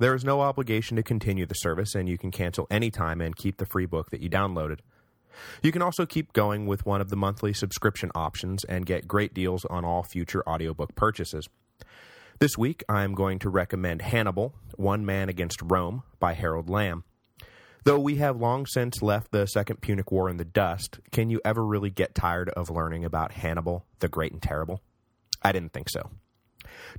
There is no obligation to continue the service, and you can cancel anytime and keep the free book that you downloaded. You can also keep going with one of the monthly subscription options and get great deals on all future audiobook purchases. This week, I'm going to recommend Hannibal, One Man Against Rome by Harold Lamb. Though we have long since left the Second Punic War in the dust, can you ever really get tired of learning about Hannibal, the Great and Terrible? I didn't think so.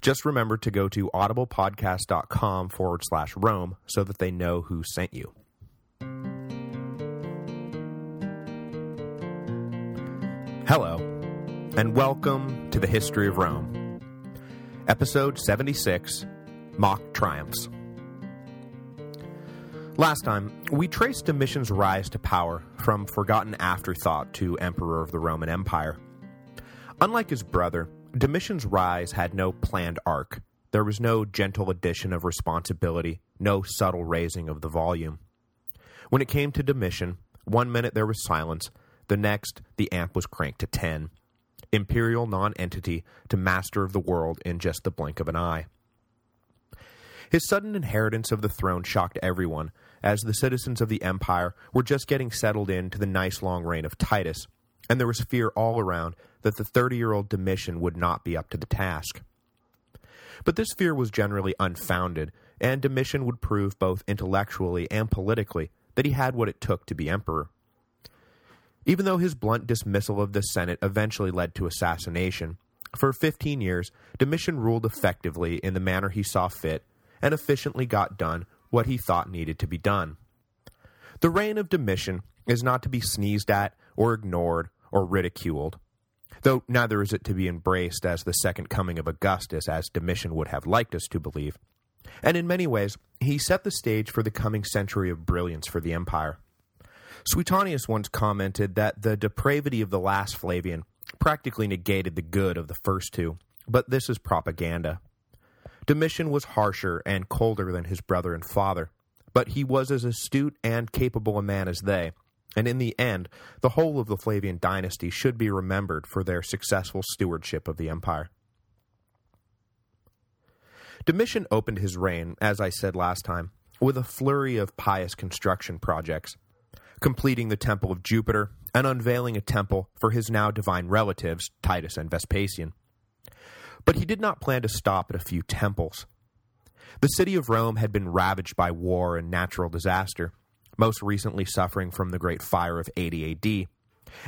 Just remember to go to audiblepodcast.com forward slash Rome so that they know who sent you. Hello, and welcome to the History of Rome. Episode 76, Mock Triumphs. Last time, we traced Domitian's rise to power from forgotten afterthought to Emperor of the Roman Empire. Unlike his brother, Domitian's rise had no planned arc. There was no gentle addition of responsibility, no subtle raising of the volume. When it came to Domitian, one minute there was silence, the next, the amp was cranked to 10. Imperial non-entity to master of the world in just the blink of an eye. His sudden inheritance of the throne shocked everyone, as the citizens of the empire were just getting settled into the nice long reign of Titus, and there was fear all around that the 30-year-old Domitian would not be up to the task. But this fear was generally unfounded, and Domitian would prove both intellectually and politically that he had what it took to be emperor. Even though his blunt dismissal of the Senate eventually led to assassination, for 15 years, Domitian ruled effectively in the manner he saw fit and efficiently got done what he thought needed to be done. The reign of Domitian is not to be sneezed at or ignored or ridiculed, though neither is it to be embraced as the second coming of Augustus as Domitian would have liked us to believe. And in many ways, he set the stage for the coming century of brilliance for the empire. Suetonius once commented that the depravity of the last Flavian practically negated the good of the first two, but this is propaganda. Domitian was harsher and colder than his brother and father, but he was as astute and capable a man as they, and in the end, the whole of the Flavian dynasty should be remembered for their successful stewardship of the empire. Domitian opened his reign, as I said last time, with a flurry of pious construction projects, completing the Temple of Jupiter and unveiling a temple for his now divine relatives, Titus and Vespasian. But he did not plan to stop at a few temples. The city of Rome had been ravaged by war and natural disaster, most recently suffering from the Great Fire of 80 AD,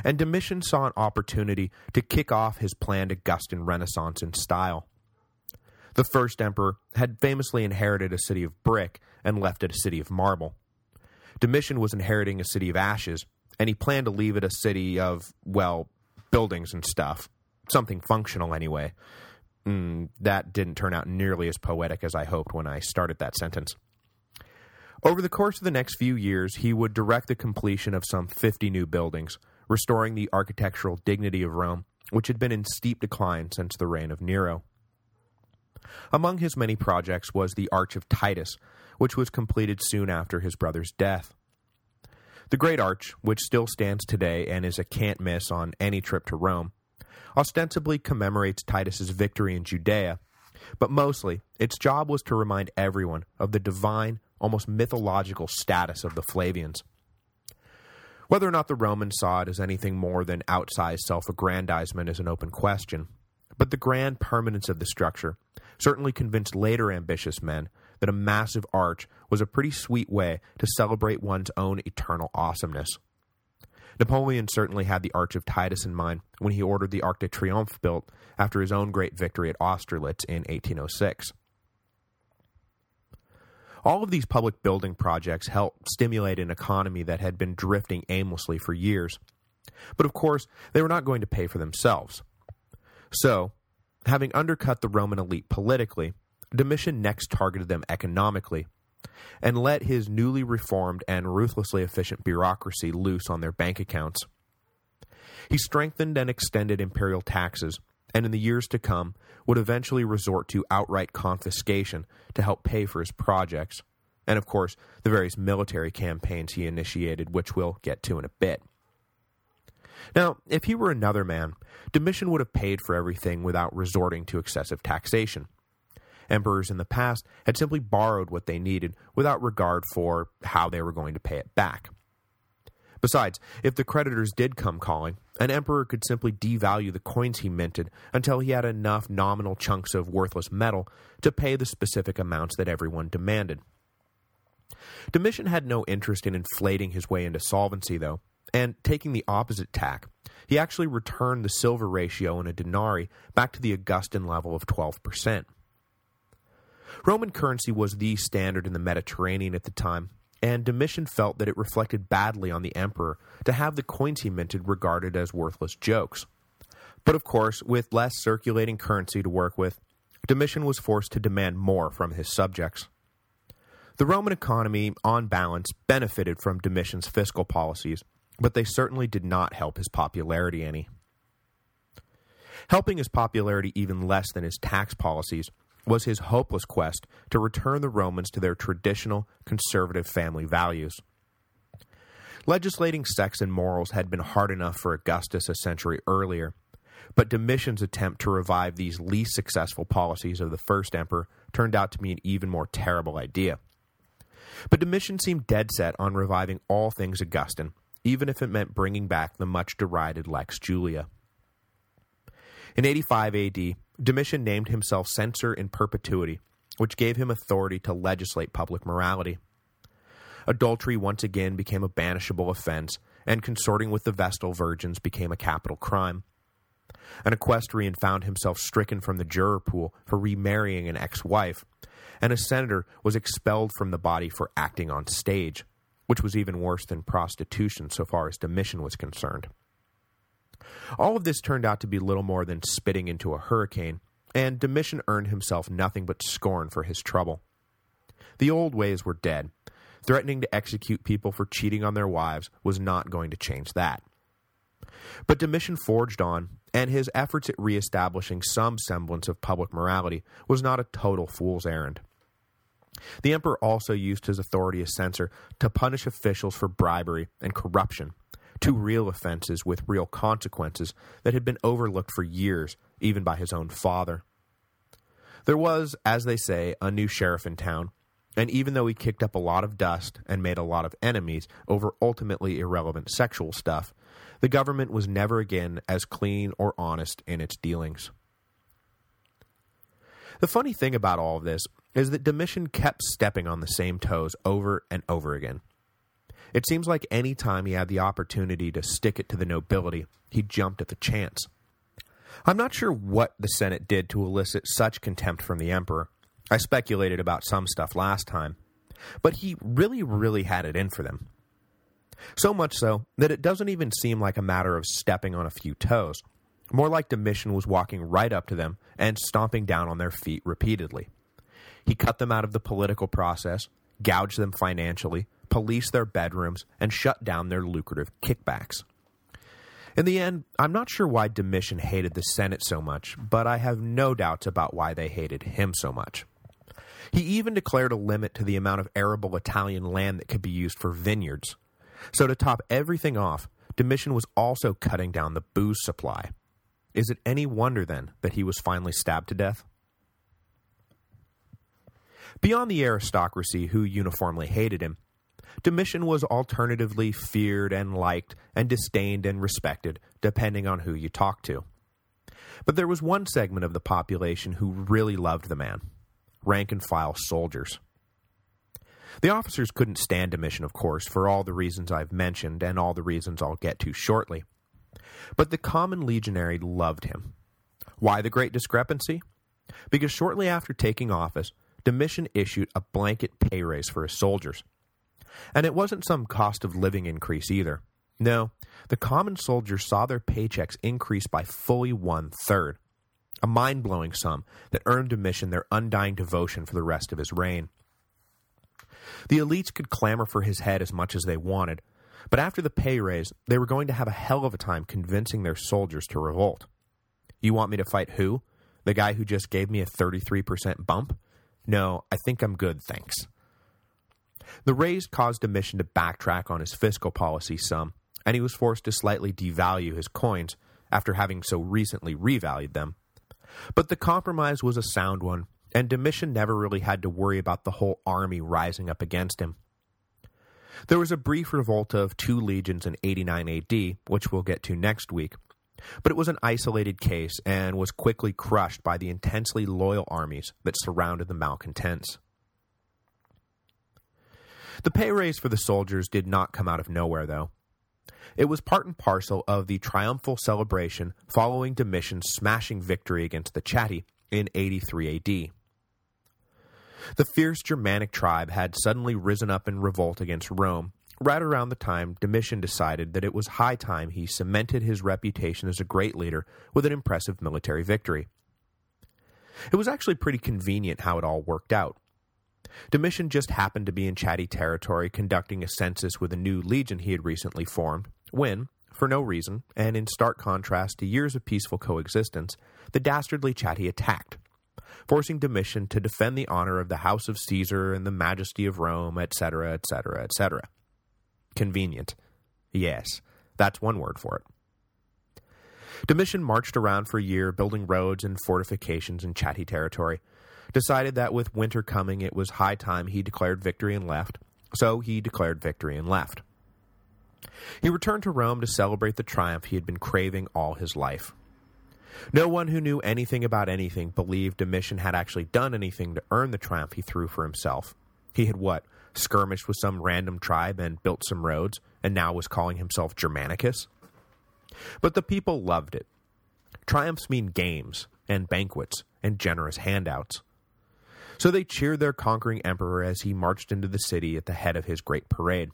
and Domitian saw an opportunity to kick off his planned Augustan Renaissance in style. The first emperor had famously inherited a city of brick and left it a city of marble. Domitian was inheriting a city of ashes, and he planned to leave it a city of, well, buildings and stuff. Something functional, anyway. Mm, that didn't turn out nearly as poetic as I hoped when I started that sentence. Over the course of the next few years, he would direct the completion of some 50 new buildings, restoring the architectural dignity of Rome, which had been in steep decline since the reign of Nero. Among his many projects was the Arch of Titus, which was completed soon after his brother's death. The Great Arch, which still stands today and is a can't-miss on any trip to Rome, ostensibly commemorates Titus's victory in Judea, but mostly, its job was to remind everyone of the divine, almost mythological status of the Flavians. Whether or not the Romans saw it as anything more than outsized self-aggrandizement is an open question, but the grand permanence of the structure certainly convinced later ambitious men that a massive arch was a pretty sweet way to celebrate one's own eternal awesomeness. Napoleon certainly had the Arch of Titus in mind when he ordered the Arc de Triomphe built after his own great victory at Austerlitz in 1806. All of these public building projects helped stimulate an economy that had been drifting aimlessly for years. But of course, they were not going to pay for themselves. So, having undercut the Roman elite politically, Domitian next targeted them economically, and let his newly reformed and ruthlessly efficient bureaucracy loose on their bank accounts. He strengthened and extended imperial taxes, and in the years to come would eventually resort to outright confiscation to help pay for his projects, and of course the various military campaigns he initiated, which we'll get to in a bit. Now, if he were another man, Domitian would have paid for everything without resorting to excessive taxation. Emperors in the past had simply borrowed what they needed without regard for how they were going to pay it back. Besides, if the creditors did come calling, an emperor could simply devalue the coins he minted until he had enough nominal chunks of worthless metal to pay the specific amounts that everyone demanded. Domitian had no interest in inflating his way into solvency, though, and taking the opposite tack, he actually returned the silver ratio in a denarii back to the Augustan level of 12%. Roman currency was the standard in the Mediterranean at the time, and Domitian felt that it reflected badly on the emperor to have the coins he minted regarded as worthless jokes. But of course, with less circulating currency to work with, Domitian was forced to demand more from his subjects. The Roman economy, on balance, benefited from Domitian's fiscal policies, but they certainly did not help his popularity any. Helping his popularity even less than his tax policies was his hopeless quest to return the Romans to their traditional conservative family values. Legislating sex and morals had been hard enough for Augustus a century earlier, but Domitian's attempt to revive these least successful policies of the first emperor turned out to be an even more terrible idea. But Domitian seemed dead set on reviving all things Augustan, even if it meant bringing back the much-derided Lex Julia. In 85 AD, Domitian named himself censor in perpetuity, which gave him authority to legislate public morality. Adultery once again became a banishable offense, and consorting with the Vestal virgins became a capital crime. An equestrian found himself stricken from the juror pool for remarrying an ex-wife, and a senator was expelled from the body for acting on stage, which was even worse than prostitution so far as Domitian was concerned. All of this turned out to be little more than spitting into a hurricane, and Domitian earned himself nothing but scorn for his trouble. The old ways were dead. Threatening to execute people for cheating on their wives was not going to change that. But Domitian forged on, and his efforts at re-establishing some semblance of public morality was not a total fool's errand. The emperor also used his authority as censor to punish officials for bribery and corruption, two real offenses with real consequences that had been overlooked for years, even by his own father. There was, as they say, a new sheriff in town, and even though he kicked up a lot of dust and made a lot of enemies over ultimately irrelevant sexual stuff, the government was never again as clean or honest in its dealings. The funny thing about all of this is that Domitian kept stepping on the same toes over and over again. It seems like any time he had the opportunity to stick it to the nobility, he jumped at the chance. I'm not sure what the Senate did to elicit such contempt from the emperor. I speculated about some stuff last time. But he really, really had it in for them. So much so that it doesn't even seem like a matter of stepping on a few toes. More like Domitian was walking right up to them and stomping down on their feet repeatedly. He cut them out of the political process, gouged them financially, policed their bedrooms, and shut down their lucrative kickbacks. In the end, I'm not sure why Domitian hated the Senate so much, but I have no doubts about why they hated him so much. He even declared a limit to the amount of arable Italian land that could be used for vineyards. So to top everything off, Domitian was also cutting down the booze supply. Is it any wonder, then, that he was finally stabbed to death? Beyond the aristocracy who uniformly hated him, Domitian was alternatively feared and liked and disdained and respected, depending on who you talked to. But there was one segment of the population who really loved the man, rank-and-file soldiers. The officers couldn't stand Domitian, of course, for all the reasons I've mentioned and all the reasons I'll get to shortly. But the common legionary loved him. Why the great discrepancy? Because shortly after taking office, Domitian issued a blanket pay raise for his soldiers. And it wasn't some cost of living increase either. No, the common soldiers saw their paychecks increase by fully one-third, a mind-blowing sum that earned Domitian their undying devotion for the rest of his reign. The elites could clamor for his head as much as they wanted, but after the pay raise, they were going to have a hell of a time convincing their soldiers to revolt. You want me to fight who? The guy who just gave me a 33% bump? No, I think I'm good, thanks. The raise caused Domitian to backtrack on his fiscal policy some, and he was forced to slightly devalue his coins after having so recently revalued them. But the compromise was a sound one, and Domitian never really had to worry about the whole army rising up against him. There was a brief revolt of two legions in 89 AD, which we'll get to next week, but it was an isolated case and was quickly crushed by the intensely loyal armies that surrounded the malcontents. The pay raise for the soldiers did not come out of nowhere, though. It was part and parcel of the triumphal celebration following Domitian's smashing victory against the Chatti in 83 AD. The fierce Germanic tribe had suddenly risen up in revolt against Rome, right around the time Domitian decided that it was high time he cemented his reputation as a great leader with an impressive military victory. It was actually pretty convenient how it all worked out. Domitian just happened to be in Chatti territory conducting a census with a new legion he had recently formed, when, for no reason, and in stark contrast to years of peaceful coexistence, the dastardly Chatti attacked, forcing Domitian to defend the honor of the house of Caesar and the majesty of Rome, etc., etc., etc. Convenient. Yes, that's one word for it. Domitian marched around for a year building roads and fortifications in Chatti territory, decided that with winter coming it was high time he declared victory and left, so he declared victory and left. He returned to Rome to celebrate the triumph he had been craving all his life. No one who knew anything about anything believed Domitian had actually done anything to earn the triumph he threw for himself. He had what, skirmished with some random tribe and built some roads, and now was calling himself Germanicus? But the people loved it. Triumphs mean games, and banquets, and generous handouts. So they cheered their conquering emperor as he marched into the city at the head of his great parade.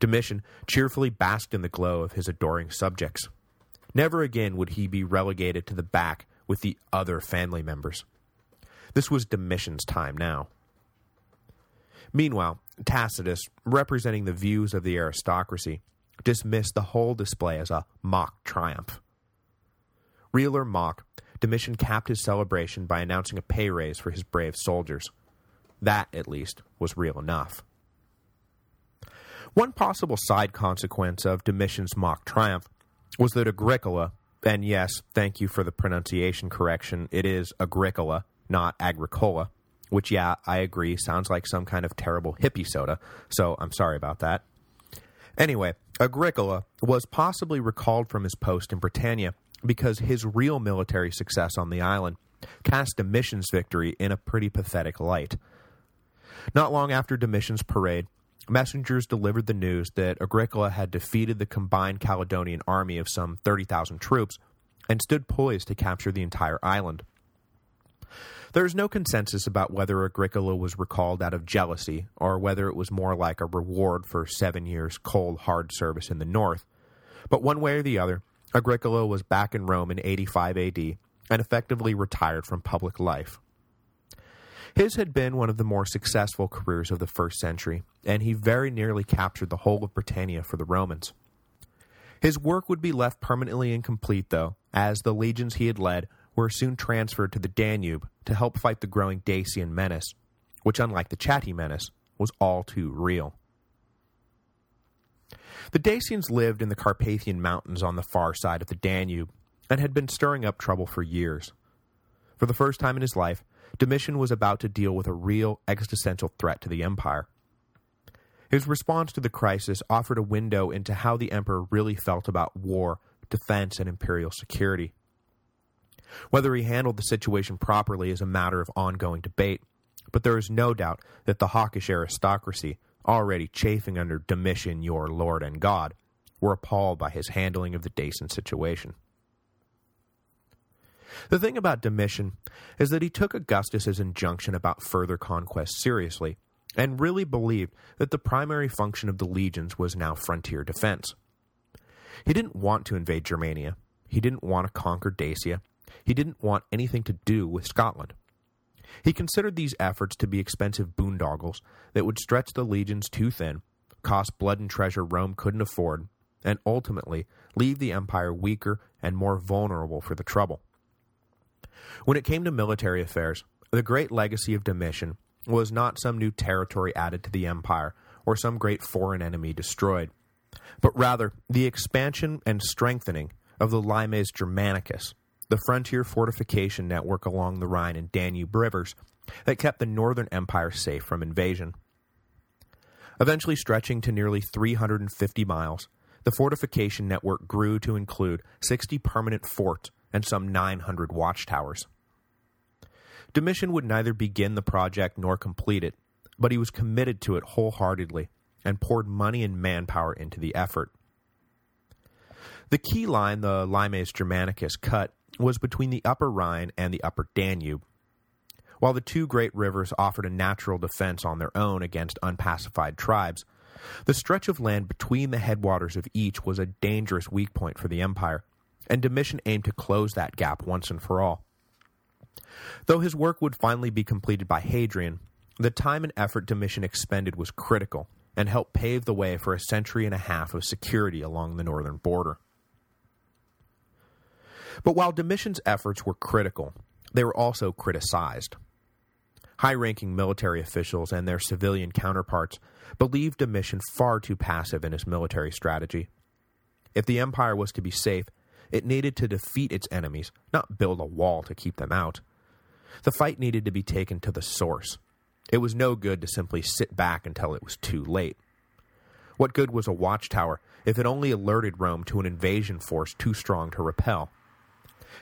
Domitian cheerfully basked in the glow of his adoring subjects. Never again would he be relegated to the back with the other family members. This was Domitian's time now. Meanwhile, Tacitus, representing the views of the aristocracy, dismissed the whole display as a mock triumph. Real or mock, Domitian capped his celebration by announcing a pay raise for his brave soldiers. That, at least, was real enough. One possible side consequence of Domitian's mock triumph was that Agricola, and yes, thank you for the pronunciation correction, it is Agricola, not Agricola, which, yeah, I agree, sounds like some kind of terrible hippie soda, so I'm sorry about that. Anyway, Agricola was possibly recalled from his post in Britannia because his real military success on the island cast Domitian's victory in a pretty pathetic light. Not long after Domitian's parade, messengers delivered the news that Agricola had defeated the combined Caledonian army of some 30,000 troops and stood poised to capture the entire island. There is no consensus about whether Agricola was recalled out of jealousy or whether it was more like a reward for seven years' cold, hard service in the north, but one way or the other, Agricola was back in Rome in 85 AD and effectively retired from public life. His had been one of the more successful careers of the first century, and he very nearly captured the whole of Britannia for the Romans. His work would be left permanently incomplete, though, as the legions he had led were soon transferred to the Danube to help fight the growing Dacian menace, which, unlike the Chatti menace, was all too real. The Dacians lived in the Carpathian Mountains on the far side of the Danube, and had been stirring up trouble for years. For the first time in his life, Domitian was about to deal with a real existential threat to the empire. His response to the crisis offered a window into how the emperor really felt about war, defense, and imperial security. Whether he handled the situation properly is a matter of ongoing debate, but there is no doubt that the hawkish aristocracy, already chafing under Domitian, your lord and god, were appalled by his handling of the Dacian situation. The thing about Domitian is that he took Augustus's injunction about further conquest seriously, and really believed that the primary function of the legions was now frontier defense. He didn't want to invade Germania. He didn't want to conquer Dacia. He didn't want anything to do with Scotland. He considered these efforts to be expensive boondoggles that would stretch the legions too thin, cost blood and treasure Rome couldn't afford, and ultimately leave the empire weaker and more vulnerable for the trouble. When it came to military affairs, the great legacy of Domitian was not some new territory added to the empire or some great foreign enemy destroyed, but rather the expansion and strengthening of the Limes Germanicus, the frontier fortification network along the Rhine and Danube rivers that kept the northern empire safe from invasion. Eventually stretching to nearly 350 miles, the fortification network grew to include 60 permanent forts and some 900 watchtowers. Domitian would neither begin the project nor complete it, but he was committed to it wholeheartedly and poured money and manpower into the effort. The key line the Limes Germanicus cut was between the upper Rhine and the upper Danube. While the two great rivers offered a natural defense on their own against unpacified tribes, the stretch of land between the headwaters of each was a dangerous weak point for the empire, and Domitian aimed to close that gap once and for all. Though his work would finally be completed by Hadrian, the time and effort Domitian expended was critical and helped pave the way for a century and a half of security along the northern border. But while Domitian's efforts were critical, they were also criticized. High-ranking military officials and their civilian counterparts believed Domitian far too passive in his military strategy. If the empire was to be safe, it needed to defeat its enemies, not build a wall to keep them out. The fight needed to be taken to the source. It was no good to simply sit back until it was too late. What good was a watchtower if it only alerted Rome to an invasion force too strong to repel?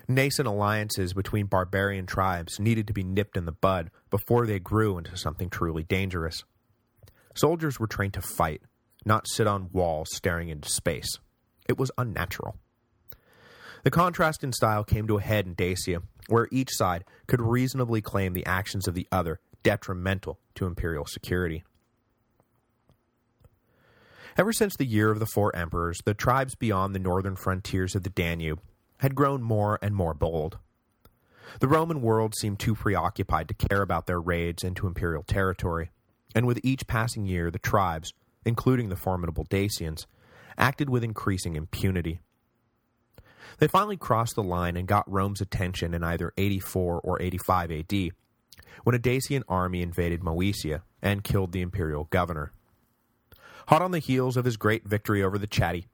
Nascent alliances between barbarian tribes needed to be nipped in the bud before they grew into something truly dangerous. Soldiers were trained to fight, not sit on walls staring into space. It was unnatural. The contrast in style came to a head in Dacia, where each side could reasonably claim the actions of the other detrimental to imperial security. Ever since the Year of the Four Emperors, the tribes beyond the northern frontiers of the Danube had grown more and more bold. The Roman world seemed too preoccupied to care about their raids into imperial territory, and with each passing year the tribes, including the formidable Dacians, acted with increasing impunity. They finally crossed the line and got Rome's attention in either 84 or 85 AD, when a Dacian army invaded Moesia and killed the imperial governor. Hot on the heels of his great victory over the Chatti,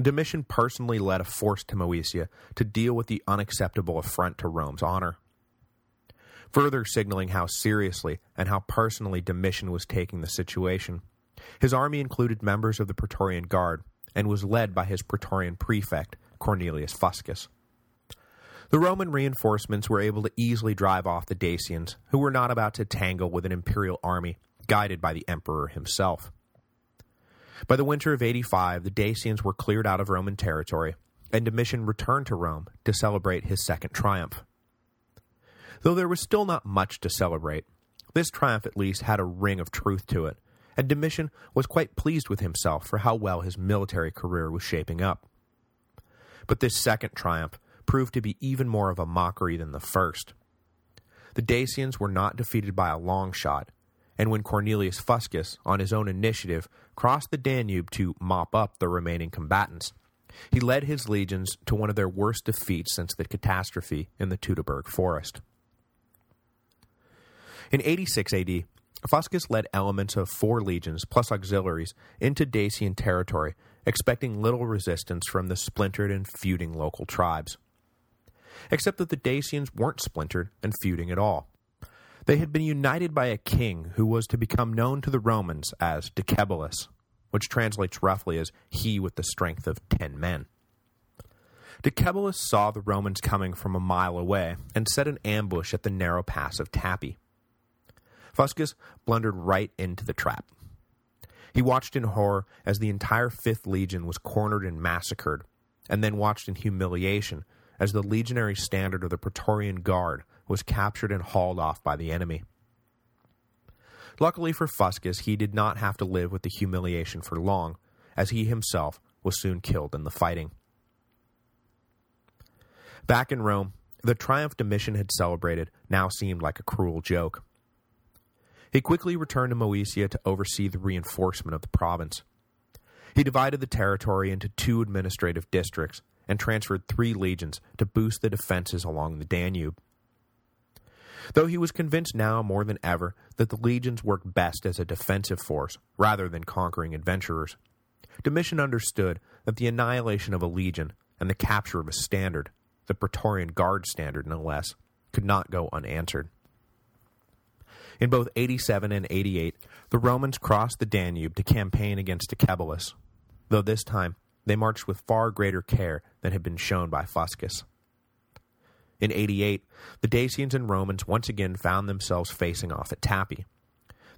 Domitian personally led a force to Moesia to deal with the unacceptable affront to Rome's honor. Further signaling how seriously and how personally Domitian was taking the situation, his army included members of the Praetorian Guard and was led by his Praetorian prefect, Cornelius Fuscus. The Roman reinforcements were able to easily drive off the Dacians, who were not about to tangle with an imperial army guided by the emperor himself. By the winter of 85, the Dacians were cleared out of Roman territory, and Domitian returned to Rome to celebrate his second triumph. Though there was still not much to celebrate, this triumph at least had a ring of truth to it, and Domitian was quite pleased with himself for how well his military career was shaping up. But this second triumph proved to be even more of a mockery than the first. The Dacians were not defeated by a long shot, and when Cornelius Fuscus, on his own initiative, crossed the Danube to mop up the remaining combatants, he led his legions to one of their worst defeats since the catastrophe in the Teutoburg forest. In 86 AD, Fuscus led elements of four legions plus auxiliaries into Dacian territory, expecting little resistance from the splintered and feuding local tribes. Except that the Dacians weren't splintered and feuding at all. They had been united by a king who was to become known to the Romans as Decebalus, which translates roughly as he with the strength of ten men. Decebalus saw the Romans coming from a mile away and set an ambush at the narrow pass of Tapae. Fuscus blundered right into the trap. He watched in horror as the entire 5th Legion was cornered and massacred, and then watched in humiliation as the legionary standard of the Praetorian Guard was captured and hauled off by the enemy. Luckily for Fuscus, he did not have to live with the humiliation for long, as he himself was soon killed in the fighting. Back in Rome, the triumph Domitian had celebrated now seemed like a cruel joke. He quickly returned to Moesia to oversee the reinforcement of the province. He divided the territory into two administrative districts and transferred three legions to boost the defenses along the Danube. Though he was convinced now more than ever that the legions worked best as a defensive force rather than conquering adventurers, Domitian understood that the annihilation of a legion and the capture of a standard, the Praetorian Guard standard no less, could not go unanswered. In both 87 and 88, the Romans crossed the Danube to campaign against Decebalus, though this time they marched with far greater care than had been shown by Fuscus. In 88, the Dacians and Romans once again found themselves facing off at Tapae,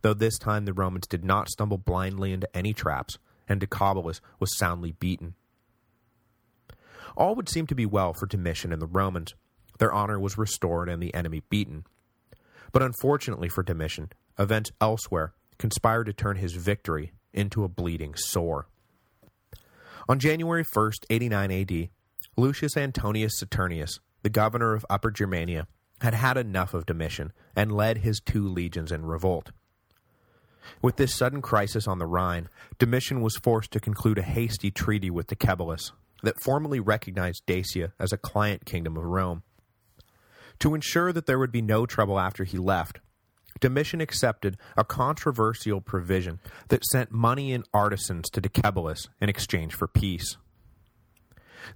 though this time the Romans did not stumble blindly into any traps, and Decebalus was soundly beaten. All would seem to be well for Domitian and the Romans. Their honor was restored and the enemy beaten. But unfortunately for Domitian, events elsewhere conspired to turn his victory into a bleeding sore. On January 1st, 89 AD, Lucius Antonius Saturninus, the governor of Upper Germania, had had enough of Domitian and led his two legions in revolt. With this sudden crisis on the Rhine, Domitian was forced to conclude a hasty treaty with the Decebalus that formally recognized Dacia as a client kingdom of Rome. To ensure that there would be no trouble after he left, Domitian accepted a controversial provision that sent money and artisans to the Decebalus in exchange for peace.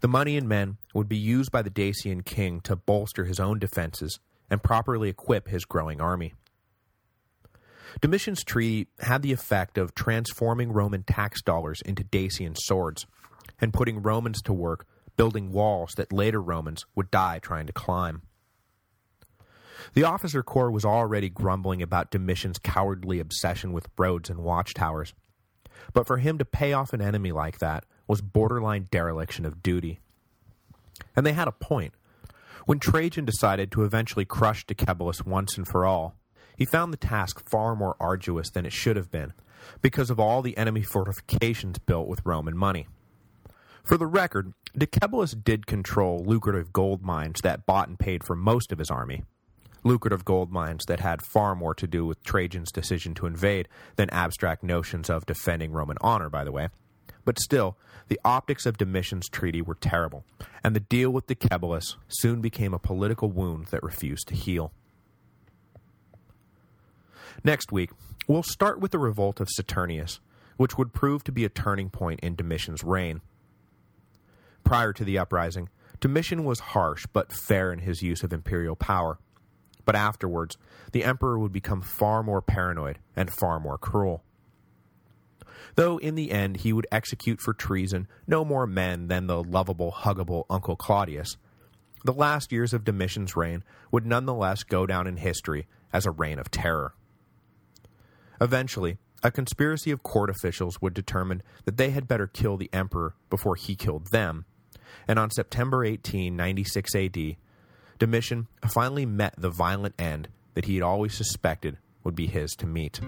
The money and men would be used by the Dacian king to bolster his own defenses and properly equip his growing army. Domitian's treaty had the effect of transforming Roman tax dollars into Dacian swords and putting Romans to work building walls that later Romans would die trying to climb. The officer corps was already grumbling about Domitian's cowardly obsession with roads and watchtowers, but for him to pay off an enemy like that was borderline dereliction of duty. And they had a point. When Trajan decided to eventually crush Decebalus once and for all, he found the task far more arduous than it should have been, because of all the enemy fortifications built with Roman money. For the record, Decebalus did control lucrative gold mines that bought and paid for most of his army, lucrative gold mines that had far more to do with Trajan's decision to invade than abstract notions of defending Roman honor, by the way. But still, the optics of Domitian's treaty were terrible, and the deal with the Decebalus soon became a political wound that refused to heal. Next week, we'll start with the revolt of Saturninus, which would prove to be a turning point in Domitian's reign. Prior to the uprising, Domitian was harsh but fair in his use of imperial power, but afterwards, the emperor would become far more paranoid and far more cruel. Though in the end he would execute for treason no more men than the lovable, huggable Uncle Claudius, the last years of Domitian's reign would nonetheless go down in history as a reign of terror. Eventually, a conspiracy of court officials would determine that they had better kill the emperor before he killed them, and on September 18, 96 AD, Domitian finally met the violent end that he had always suspected would be his to meet.